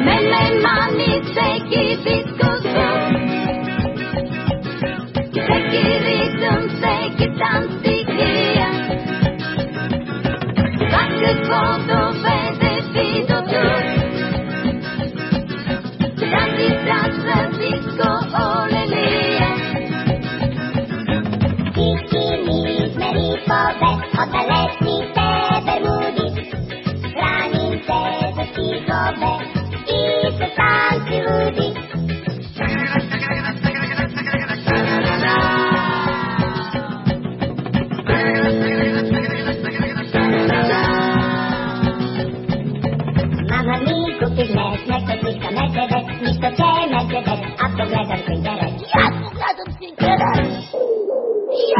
Men may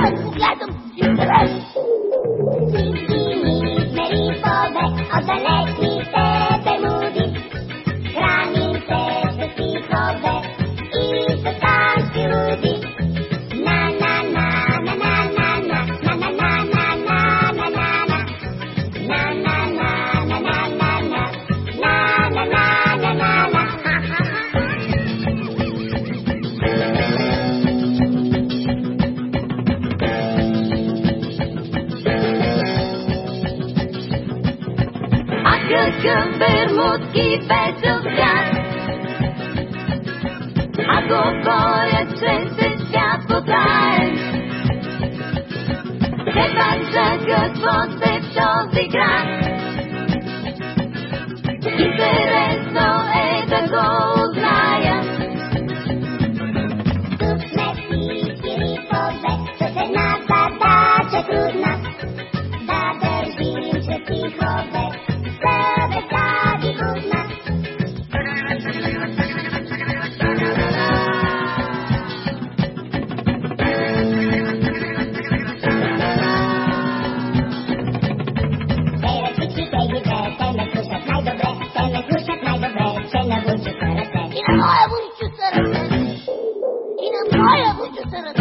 Let's let of the land. към бермудки весел свят. Ако боят чрез свят, Where would you sort of